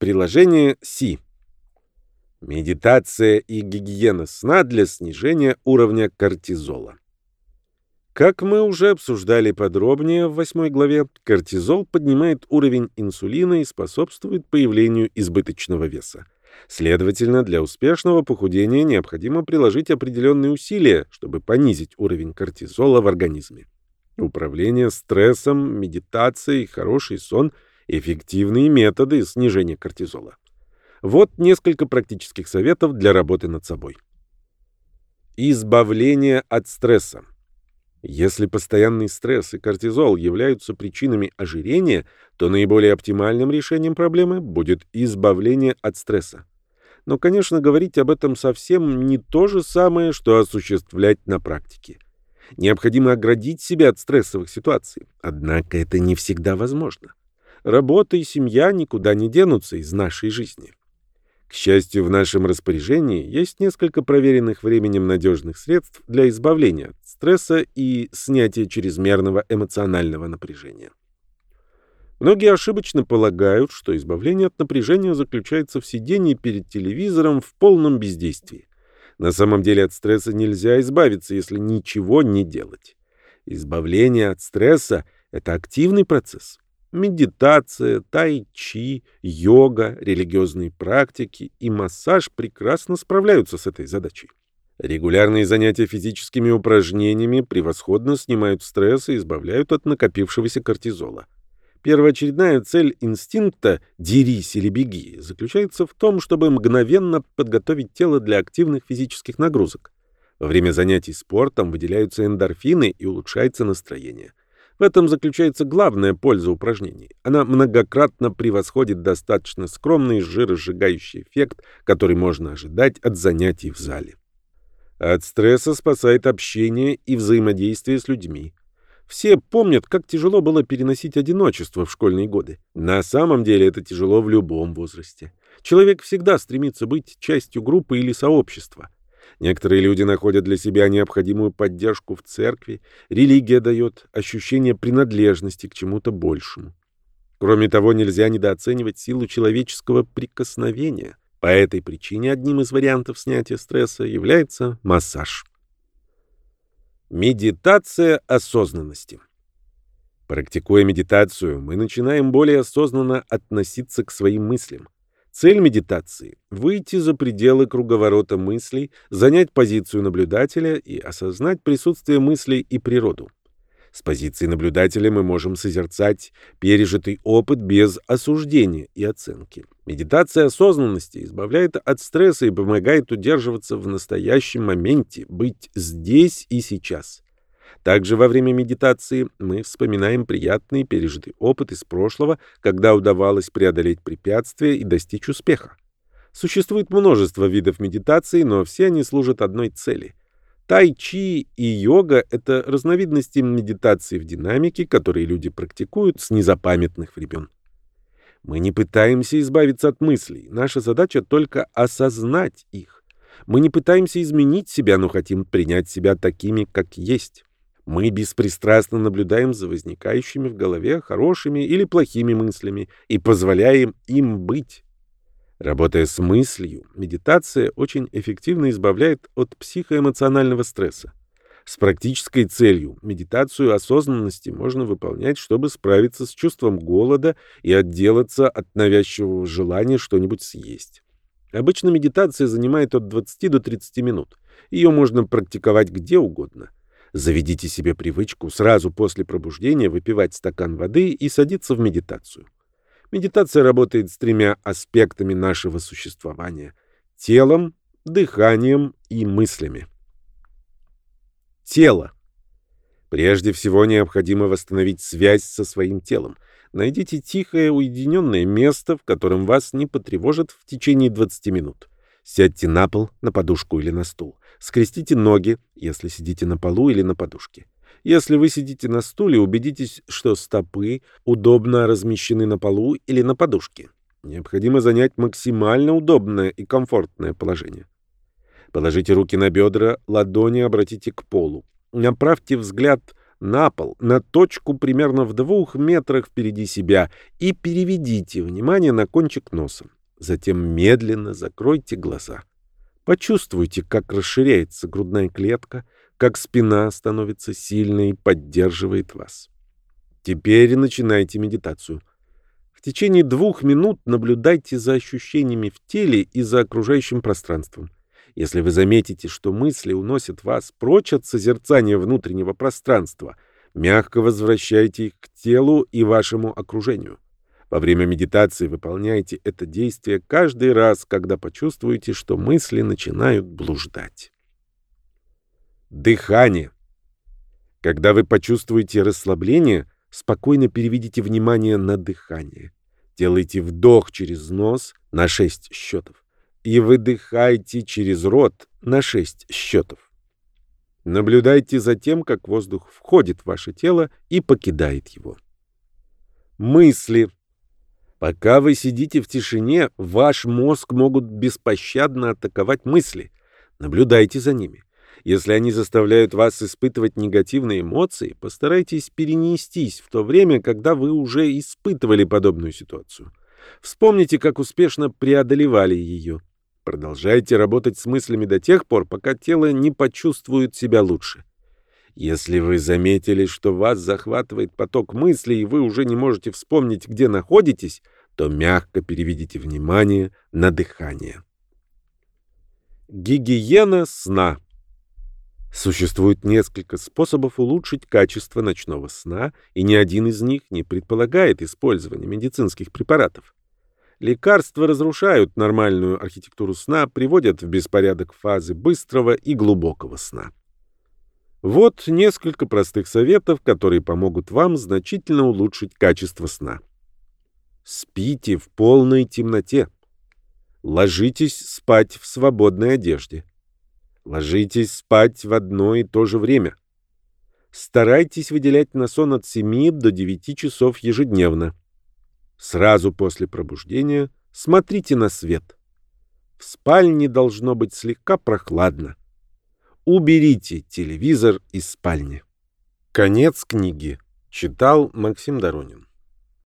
Приложение Си. Медитация и гигиена сна для снижения уровня кортизола. Как мы уже обсуждали подробнее в восьмой главе, кортизол поднимает уровень инсулина и способствует появлению избыточного веса. Следовательно, для успешного похудения необходимо приложить определенные усилия, чтобы понизить уровень кортизола в организме. Управление стрессом, медитация и хороший сон – эффективные методы снижения кортизола. Вот несколько практических советов для работы над собой. Избавление от стресса. Если постоянный стресс и кортизол являются причинами ожирения, то наиболее оптимальным решением проблемы будет избавление от стресса. Но, конечно, говорить об этом совсем не то же самое, что осуществлять на практике. Необходимо оградить себя от стрессовых ситуаций. Однако это не всегда возможно. Работа и семья никуда не денутся из нашей жизни. К счастью, в нашем распоряжении есть несколько проверенных временем надежных средств для избавления от стресса и снятия чрезмерного эмоционального напряжения. Многие ошибочно полагают, что избавление от напряжения заключается в сидении перед телевизором в полном бездействии. На самом деле от стресса нельзя избавиться, если ничего не делать. Избавление от стресса – это активный процесс. Медитация, тай-чи, йога, религиозные практики и массаж прекрасно справляются с этой задачей. Регулярные занятия физическими упражнениями превосходно снимают стресс и избавляют от накопившегося кортизола. Первоочередная цель инстинкта «дерись или беги» заключается в том, чтобы мгновенно подготовить тело для активных физических нагрузок. Во время занятий спортом выделяются эндорфины и улучшается настроение. В этом заключается главная польза упражнений. Она многократно превосходит достаточно скромный жиросжигающий эффект, который можно ожидать от занятий в зале. От стресса спасает общение и взаимодействие с людьми. Все помнят, как тяжело было переносить одиночество в школьные годы. На самом деле это тяжело в любом возрасте. Человек всегда стремится быть частью группы или сообщества. Некоторые люди находят для себя необходимую поддержку в церкви. Религия дает ощущение принадлежности к чему-то большему. Кроме того, нельзя недооценивать силу человеческого прикосновения. По этой причине одним из вариантов снятия стресса является массаж. Медитация осознанности. Практикуя медитацию, мы начинаем более осознанно относиться к своим мыслям. Цель медитации – выйти за пределы круговорота мыслей, занять позицию наблюдателя и осознать присутствие мыслей и природу. С позиции наблюдателя мы можем созерцать пережитый опыт без осуждения и оценки. Медитация осознанности избавляет от стресса и помогает удерживаться в настоящем моменте, быть здесь и сейчас. Также во время медитации мы вспоминаем приятный пережитый опыт из прошлого, когда удавалось преодолеть препятствия и достичь успеха. Существует множество видов медитации, но все они служат одной цели Тай-чи и йога — это разновидности медитации в динамике, которые люди практикуют с незапамятных времен. Мы не пытаемся избавиться от мыслей, наша задача только осознать их. Мы не пытаемся изменить себя, но хотим принять себя такими, как есть. Мы беспристрастно наблюдаем за возникающими в голове хорошими или плохими мыслями и позволяем им быть. Работая с мыслью, медитация очень эффективно избавляет от психоэмоционального стресса. С практической целью медитацию осознанности можно выполнять, чтобы справиться с чувством голода и отделаться от навязчивого желания что-нибудь съесть. Обычно медитация занимает от 20 до 30 минут. Ее можно практиковать где угодно. Заведите себе привычку сразу после пробуждения выпивать стакан воды и садиться в медитацию. Медитация работает с тремя аспектами нашего существования – телом, дыханием и мыслями. Тело. Прежде всего необходимо восстановить связь со своим телом. Найдите тихое, уединенное место, в котором вас не потревожат в течение 20 минут. Сядьте на пол, на подушку или на стул. Скрестите ноги, если сидите на полу или на подушке. Если вы сидите на стуле, убедитесь, что стопы удобно размещены на полу или на подушке. Необходимо занять максимально удобное и комфортное положение. Положите руки на бедра, ладони обратите к полу. Направьте взгляд на пол, на точку примерно в двух метрах впереди себя и переведите внимание на кончик носа. Затем медленно закройте глаза. Почувствуйте, как расширяется грудная клетка, как спина становится сильной и поддерживает вас. Теперь начинайте медитацию. В течение двух минут наблюдайте за ощущениями в теле и за окружающим пространством. Если вы заметите, что мысли уносят вас прочь от созерцания внутреннего пространства, мягко возвращайте их к телу и вашему окружению. Во время медитации выполняйте это действие каждый раз, когда почувствуете, что мысли начинают блуждать. Дыхание. Когда вы почувствуете расслабление, спокойно переведите внимание на дыхание. Делайте вдох через нос на 6 счетов и выдыхайте через рот на 6 счетов. Наблюдайте за тем, как воздух входит в ваше тело и покидает его. Мысли. Пока вы сидите в тишине, ваш мозг могут беспощадно атаковать мысли. Наблюдайте за ними. Если они заставляют вас испытывать негативные эмоции, постарайтесь перенестись в то время, когда вы уже испытывали подобную ситуацию. Вспомните, как успешно преодолевали ее. Продолжайте работать с мыслями до тех пор, пока тело не почувствует себя лучше. Если вы заметили, что вас захватывает поток мыслей, и вы уже не можете вспомнить, где находитесь, то мягко переведите внимание на дыхание. Гигиена сна. Существует несколько способов улучшить качество ночного сна, и ни один из них не предполагает использование медицинских препаратов. Лекарства разрушают нормальную архитектуру сна, приводят в беспорядок фазы быстрого и глубокого сна. Вот несколько простых советов, которые помогут вам значительно улучшить качество сна. Спите в полной темноте. Ложитесь спать в свободной одежде. Ложитесь спать в одно и то же время. Старайтесь выделять на сон от 7 до 9 часов ежедневно. Сразу после пробуждения смотрите на свет. В спальне должно быть слегка прохладно. Уберите телевизор из спальни. Конец книги. Читал Максим Доронин.